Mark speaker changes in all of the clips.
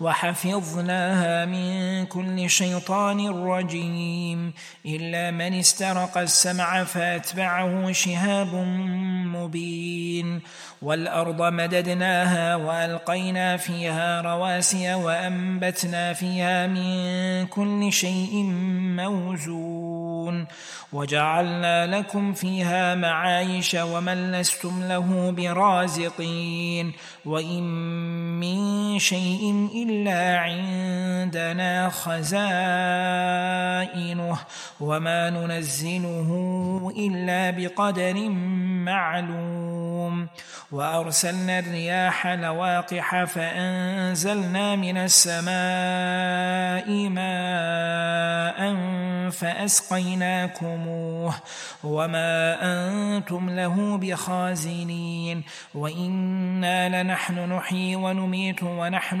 Speaker 1: وحفظناها من كل شيطان رجيم. إلا من استرق السمع فأتبعه شهاب مبين. والأرض مددناها وألقينا فيها رواسي وأنبتنا فيها من كل شيء موزون. وجعلنا لكم فيها معايش ومن لستم له برازقين. وإن من شيء إلا عندنا خزائنه وما ننزله إلا بقدر معلوم. وأرسلنا الرياح لواقح فأنزلنا من السماء ماء فأسقيناكموه. وما أنتم له بخازنين. وإنا لنحن نحيي ونميت ونحن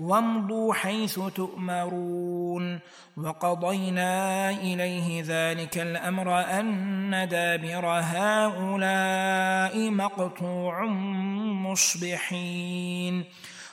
Speaker 1: وامضوا حيث تؤمرون وقضينا إليه ذلك الأمر أن دابر هؤلاء مقطوع مصبحين.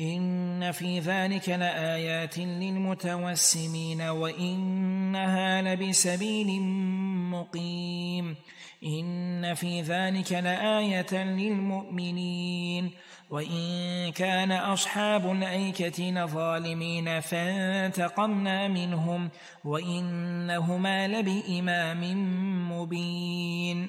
Speaker 1: إن في ذلك لآيات للمتوسمين وإنها لبسبيل مقيم إن في ذلك لآية للمؤمنين وإن كان أصحاب الأيكة لظالمين فانتقمنا منهم وإنهما لبإمام مبين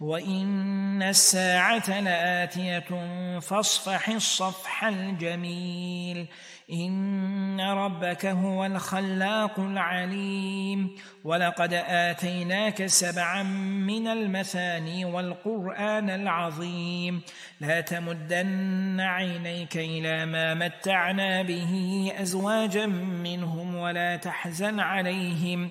Speaker 1: وإن الساعة لآتية فاصفح الصفح الجميل إن ربك هو الخلاق العليم ولقد آتيناك سبعا من المثاني والقرآن العظيم لا تمدن عينيك إلى ما متعنا به أزواجا منهم ولا تحزن عليهم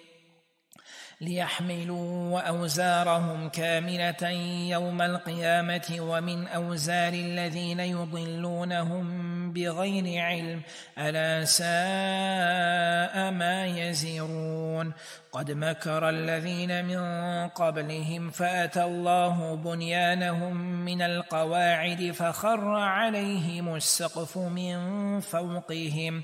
Speaker 1: ليحملوا اوزارهم كاملة يوم القيامة ومن أوزار الذين يضلونهم بغير علم ألا ساء ما يزرون قد مكر الذين من قبلهم فأتى الله بنيانهم من القواعد فخر عليهم السقف من فوقهم.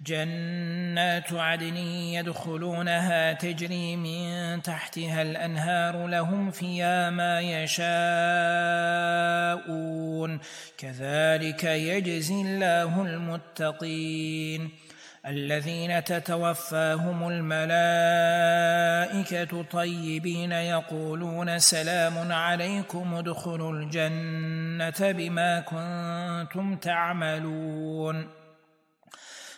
Speaker 1: جنات عدن يدخلونها تجري من تحتها الأنهار لهم فيها ما يشاءون. كذلك يجزي الله المتقين. الذين تتوفاهم الملائكة طيبين يقولون سلام عليكم ادخلوا الجنة بما كنتم تعملون.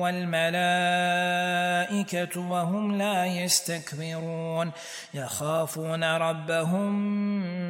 Speaker 1: والملائكة وهم لا يستكبرون يخافون ربهم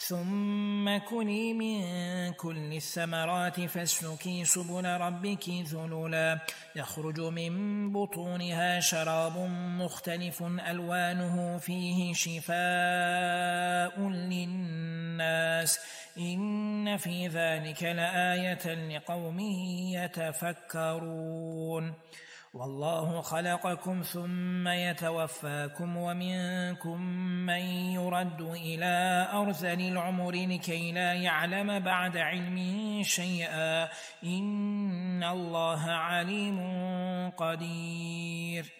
Speaker 1: ثم كلي من كل الثمرات فاسلكي سبل ربك ذللا. يخرج من بطونها شراب مختلف ألوانه فيه شفاء للناس. إن في ذلك لآية لقوم يتفكرون. والله خلقكم ثم يتوفاكم ومنكم من يرد إلى أرذل العمر لكي لا يعلم بعد علم شيئا. إن الله عليم قدير.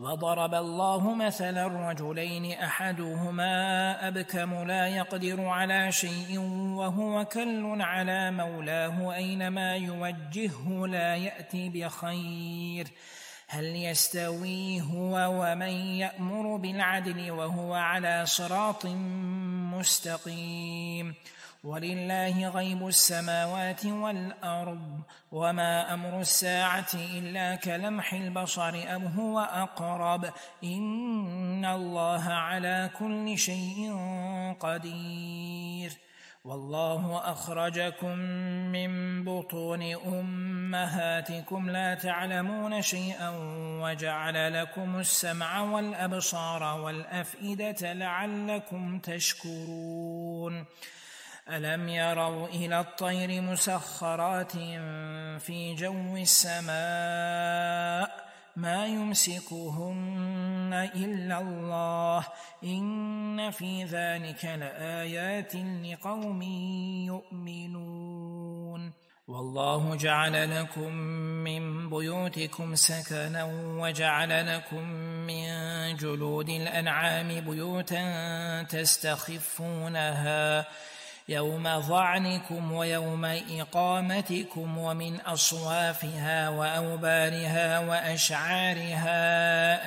Speaker 1: وضرب الله مثلا رجلين أحدهما أبكم لا يقدر على شيء وهو كل على مولاه أينما يوجهه لا يأتي بخير. هل يستوي هو ومن يأمر بالعدل وهو على صراط مستقيم؟ ولله غيب السماوات والأرض وما أمر الساعة إلا كلمح البصر أم هو أقرب إن الله على كل شيء قدير والله أخرجكم من بطون أمهاتكم لا تعلمون شيئا وجعل لكم السمع والأبصار والأفئدة لعلكم تشكرون ألم يروا إلى الطير مسخرات في جو السماء ما يمسكهن إلا الله إن في ذلك لآيات لقوم يؤمنون. والله جعل لكم من بيوتكم سكنا وجعل لكم من جلود الأنعام بيوتا تستخفونها يوم ظعنكم ويوم إقامتكم ومن أصوافها وأوبارها وأشعارها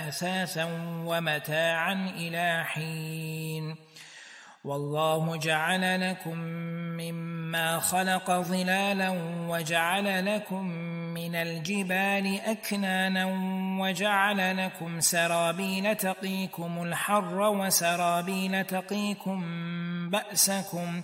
Speaker 1: أثاثا ومتاعا إلى حين. والله جعل لكم مما خلق ظلالا وجعل لكم من الجبال أكنانا وجعل لكم سرابيل تقيكم الحر وسرابيل تقيكم بأسكم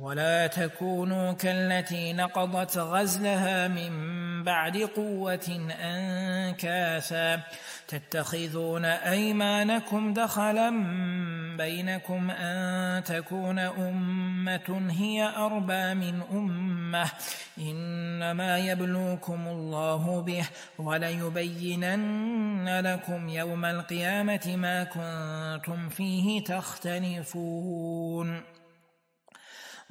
Speaker 1: ولا تكونوا كالتي نقضت غزلها من بعد قوة أنكاثا تتخذون أيمانكم دخلا بينكم أن تكون أمة هي أربى من أمة. إنما يبلوكم الله به وليبينن لكم يوم القيامة ما كنتم فيه تختلفون.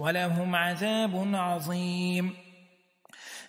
Speaker 1: ولهم عذاب عظيم.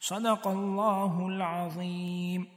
Speaker 1: صدق الله العظيم.